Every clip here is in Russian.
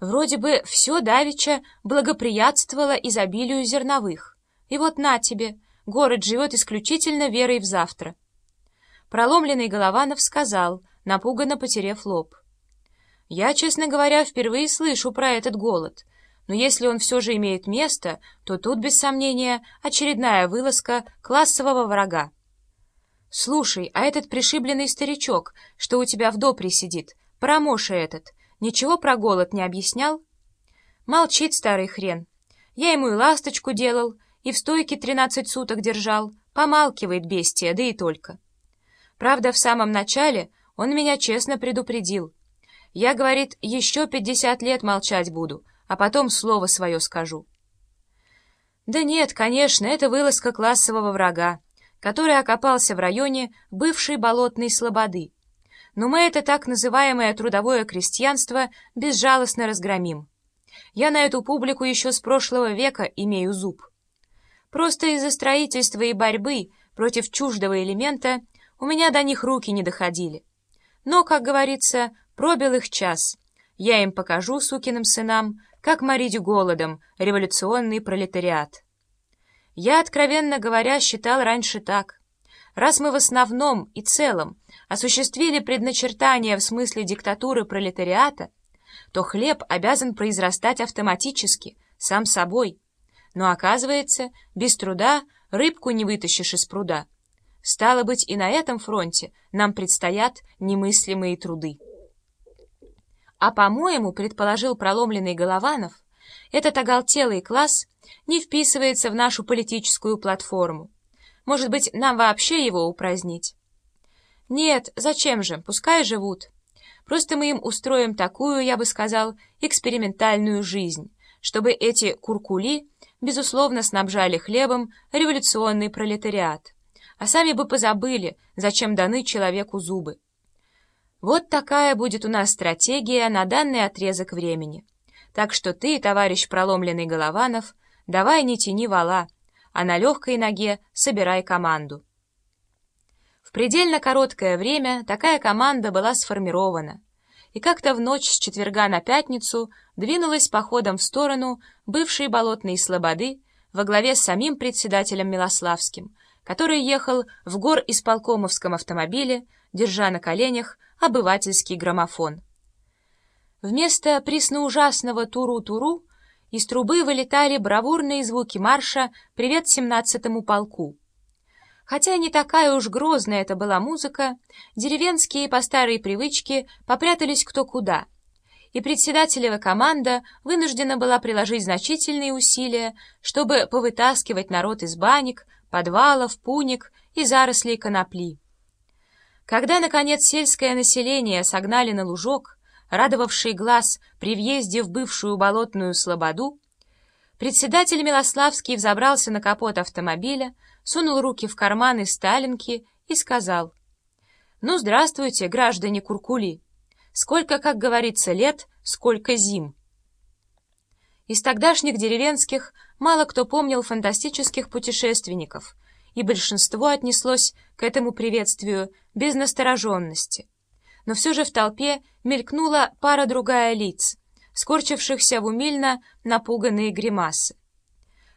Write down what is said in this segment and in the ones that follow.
Вроде бы все давеча благоприятствовало изобилию зерновых. И вот на тебе, город живет исключительно верой в завтра. Проломленный Голованов сказал, напуганно потеряв лоб. Я, честно говоря, впервые слышу про этот голод, но если он все же имеет место, то тут, без сомнения, очередная вылазка классового врага. Слушай, а этот пришибленный старичок, что у тебя в допре сидит, промоша этот, Ничего про голод не объяснял? Молчит старый хрен. Я ему и ласточку делал, и в стойке тринадцать суток держал. Помалкивает бестия, да и только. Правда, в самом начале он меня честно предупредил. Я, говорит, еще пятьдесят лет молчать буду, а потом слово свое скажу. Да нет, конечно, это вылазка классового врага, который окопался в районе бывшей болотной слободы но мы это так называемое трудовое крестьянство безжалостно разгромим. Я на эту публику еще с прошлого века имею зуб. Просто из-за строительства и борьбы против чуждого элемента у меня до них руки не доходили. Но, как говорится, пробил их час. Я им покажу, сукиным сынам, как морить голодом революционный пролетариат. Я, откровенно говоря, считал раньше так. Раз мы в основном и целом осуществили предначертание в смысле диктатуры пролетариата, то хлеб обязан произрастать автоматически, сам собой. Но оказывается, без труда рыбку не вытащишь из пруда. Стало быть, и на этом фронте нам предстоят немыслимые труды. А, по-моему, предположил проломленный Голованов, этот оголтелый класс не вписывается в нашу политическую платформу. Может быть, нам вообще его упразднить? Нет, зачем же, пускай живут. Просто мы им устроим такую, я бы сказал, экспериментальную жизнь, чтобы эти куркули, безусловно, снабжали хлебом революционный пролетариат, а сами бы позабыли, зачем даны человеку зубы. Вот такая будет у нас стратегия на данный отрезок времени. Так что ты, товарищ проломленный Голованов, давай не тяни вала, а на легкой ноге собирай команду. В предельно короткое время такая команда была сформирована, и как-то в ночь с четверга на пятницу двинулась походом в сторону бывшей болотной слободы во главе с самим председателем Милославским, который ехал в гор исполкомовском автомобиле, держа на коленях обывательский граммофон. Вместо пресноужасного туру-туру из трубы вылетали бравурные звуки марша «Привет семнадцатому полку». Хотя не такая уж грозная это была музыка, деревенские по старой привычке попрятались кто куда, и председателева команда вынуждена была приложить значительные усилия, чтобы повытаскивать народ из банек, подвалов, пуник и зарослей конопли. Когда, наконец, сельское население согнали на лужок, радовавший глаз при въезде в бывшую болотную слободу, председатель Милославский взобрался на капот автомобиля, сунул руки в карманы сталинки и сказал, «Ну, здравствуйте, граждане Куркули! Сколько, как говорится, лет, сколько зим!» Из тогдашних деревенских мало кто помнил фантастических путешественников, и большинство отнеслось к этому приветствию без настороженности но все же в толпе мелькнула пара-другая лиц, скорчившихся в умильно напуганные гримасы.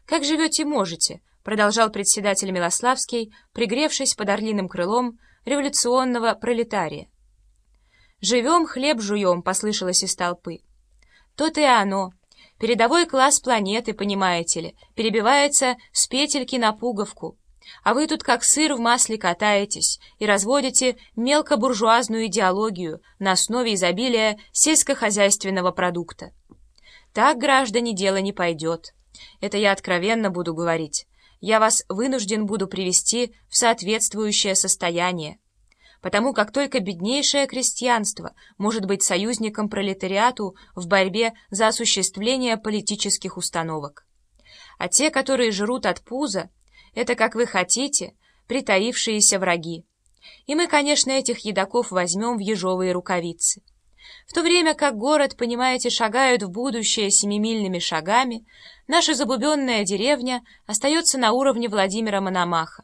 «Как живете можете?» — продолжал председатель Милославский, пригревшись под орлиным крылом революционного пролетария. «Живем, хлеб жуем», — послышалось из толпы. «То-то и оно. Передовой класс планеты, понимаете ли, перебивается с петельки на пуговку. А вы тут как сыр в масле катаетесь и разводите мелкобуржуазную идеологию на основе изобилия сельскохозяйственного продукта. Так, граждане, дело не пойдет. Это я откровенно буду говорить. Я вас вынужден буду привести в соответствующее состояние. Потому как только беднейшее крестьянство может быть союзником пролетариату в борьбе за осуществление политических установок. А те, которые жрут от пуза, это, как вы хотите, притаившиеся враги. И мы, конечно, этих едоков возьмем в ежовые рукавицы. В то время как город, понимаете, шагают в будущее семимильными шагами, наша забубенная деревня остается на уровне Владимира Мономаха.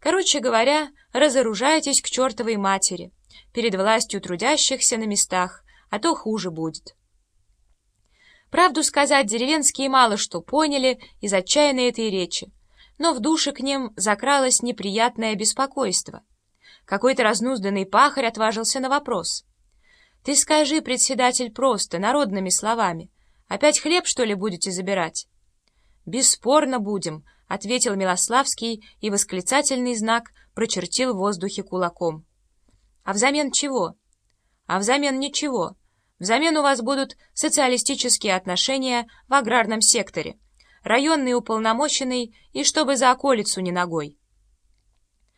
Короче говоря, разоружайтесь к чертовой матери перед властью трудящихся на местах, а то хуже будет. Правду сказать, деревенские мало что поняли из отчаянной этой речи, но в душе к ним закралось неприятное беспокойство. Какой-то разнузданный пахарь отважился на вопрос. «Ты скажи, председатель, просто, народными словами, опять хлеб, что ли, будете забирать?» «Бесспорно будем», — ответил Милославский и восклицательный знак прочертил в воздухе кулаком. «А взамен чего?» «А взамен ничего. Взамен у вас будут социалистические отношения в аграрном секторе, районный уполномоченный и чтобы за околицу не ногой».